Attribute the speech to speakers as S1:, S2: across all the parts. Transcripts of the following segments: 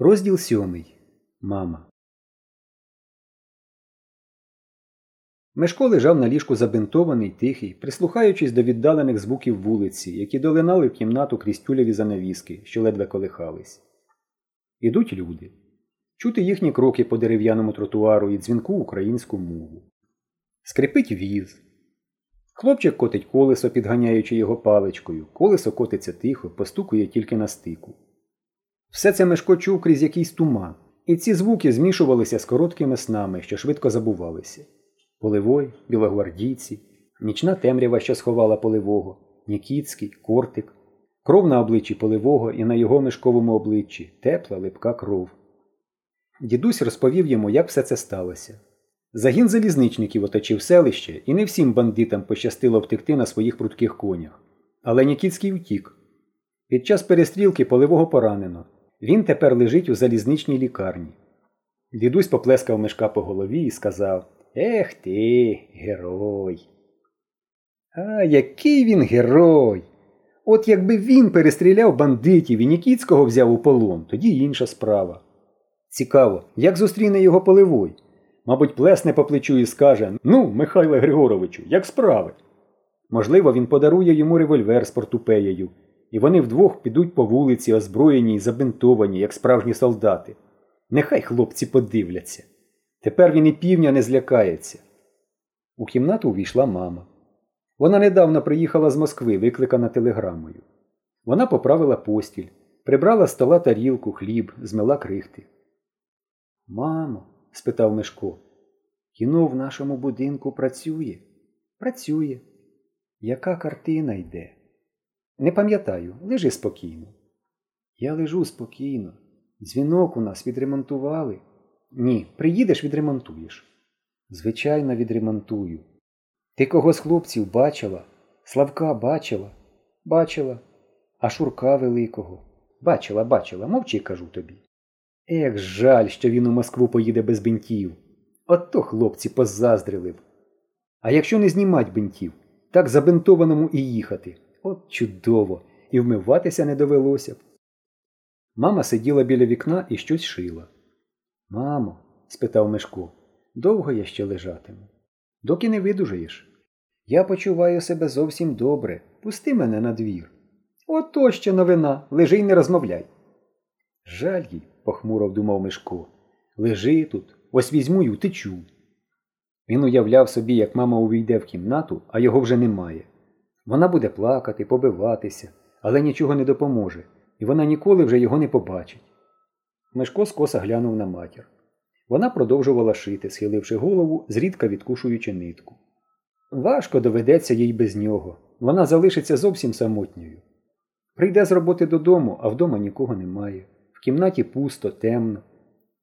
S1: Розділ сьомий. Мама. Мешко лежав на ліжку забинтований, тихий, прислухаючись до віддалених звуків вулиці, які долинали в кімнату крізь тюлеві занавіски, що ледве колихались. Ідуть люди. Чути їхні кроки по дерев'яному тротуару і дзвінку українську мову. Скрипить віз. Хлопчик котить колесо, підганяючи його паличкою. Колесо котиться тихо, постукує тільки на стику. Все це Мешко чув крізь якийсь туман, і ці звуки змішувалися з короткими снами, що швидко забувалися. Поливой, білогвардійці, нічна темрява, що сховала поливого, Нікіцький, кортик, кров на обличчі поливого і на його мешковому обличчі тепла, липка кров. Дідусь розповів йому, як все це сталося. Загін залізничників оточив селище, і не всім бандитам пощастило втекти на своїх прудких конях. Але Нікіцький втік. Під час перестрілки поливого поранено. Він тепер лежить у залізничній лікарні. Дідусь поплескав мешка по голові і сказав Ех ти, герой. А який він герой! От якби він перестріляв бандитів і Нікіцького взяв у полон, тоді інша справа. Цікаво, як зустріне його поливой? Мабуть, плесне по плечу і скаже Ну, Михайле Григоровичу, як справи? Можливо, він подарує йому револьвер з портупеєю, і вони вдвох підуть по вулиці, озброєні й забинтовані, як справжні солдати. Нехай хлопці подивляться. Тепер він і півня не злякається. У кімнату увійшла мама. Вона недавно приїхала з Москви, викликана телеграмою. Вона поправила постіль, прибрала стола тарілку, хліб, змила крихти. Мамо, спитав Мишко, кіно в нашому будинку працює? Працює. Яка картина йде? Не пам'ятаю, лежи спокійно. Я лежу спокійно. Дзвінок у нас відремонтували. Ні, приїдеш, відремонтуєш. Звичайно, відремонтую. Ти кого з хлопців бачила? Славка бачила? Бачила. А Шурка Великого. Бачила, бачила, мовчи, кажу тобі. Ех, жаль, що він у Москву поїде без бинтів. От то хлопці позаздрили б. А якщо не знімать бинтів, так забинтованому і їхати. От чудово, і вмиватися не довелося б. Мама сиділа біля вікна і щось шила. Мамо, спитав Мишко, довго я ще лежатиму? Доки не видужаєш. Я почуваю себе зовсім добре. Пусти мене на двір. Ото ще новина. Лежи й не розмовляй. Жаль їй, похмуро вдумав Мишко. Лежи тут, ось візьму й утечу. Він уявляв собі, як мама увійде в кімнату, а його вже немає. Вона буде плакати, побиватися, але нічого не допоможе, і вона ніколи вже його не побачить. Мишко скоса глянув на матір. Вона продовжувала шити, схиливши голову, зрідка відкушуючи нитку. Важко доведеться їй без нього. Вона залишиться зовсім самотньою. Прийде з роботи додому, а вдома нікого немає. В кімнаті пусто, темно.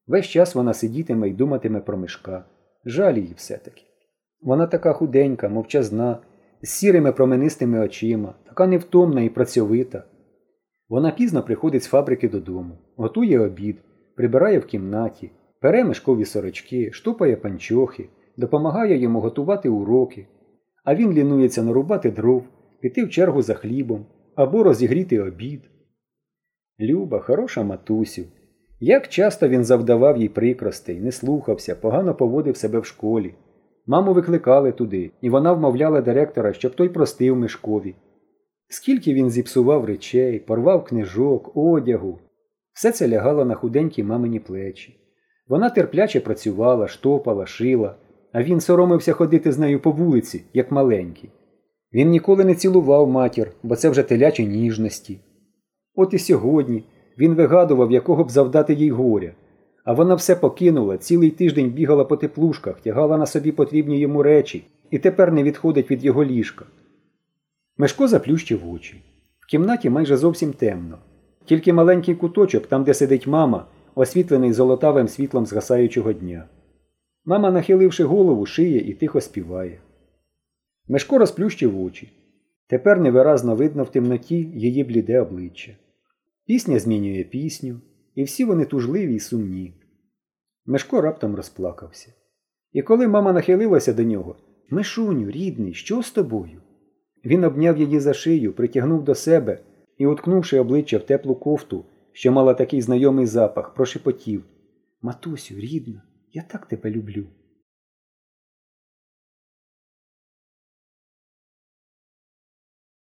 S1: Весь час вона сидітиме і думатиме про мишка. Жаль її все-таки. Вона така худенька, мовчазна, з сірими променистими очима, така невтомна і працьовита. Вона пізно приходить з фабрики додому, готує обід, прибирає в кімнаті, пере мешкові сорочки, штопає панчохи, допомагає йому готувати уроки, а він лінується нарубати дров, піти в чергу за хлібом або розігріти обід. Люба, хороша матусю. Як часто він завдавав їй прикростей, не слухався, погано поводив себе в школі. Маму викликали туди, і вона вмовляла директора, щоб той простив Мишкові. Скільки він зіпсував речей, порвав книжок, одягу. Все це лягало на худенькі мамині плечі. Вона терпляче працювала, штопала, шила, а він соромився ходити з нею по вулиці, як маленький. Він ніколи не цілував матір, бо це вже телячі ніжності. От і сьогодні він вигадував, якого б завдати їй горя. А вона все покинула, цілий тиждень бігала по теплушках, тягала на собі потрібні йому речі і тепер не відходить від його ліжка. Мешко заплющив очі. В кімнаті майже зовсім темно. Тільки маленький куточок, там, де сидить мама, освітлений золотавим світлом згасаючого дня. Мама, нахиливши голову, шиє і тихо співає. Мешко розплющив очі. Тепер невиразно видно в темноті її бліде обличчя. Пісня змінює пісню, і всі вони тужливі й сумні. Мешко раптом розплакався. І коли мама нахилилася до нього Мишуню, рідний, що з тобою? Він обняв її за шию, притягнув до себе і, уткнувши обличчя в теплу кофту, що мала такий знайомий запах, прошепотів Матусю, рідна, я так тебе люблю.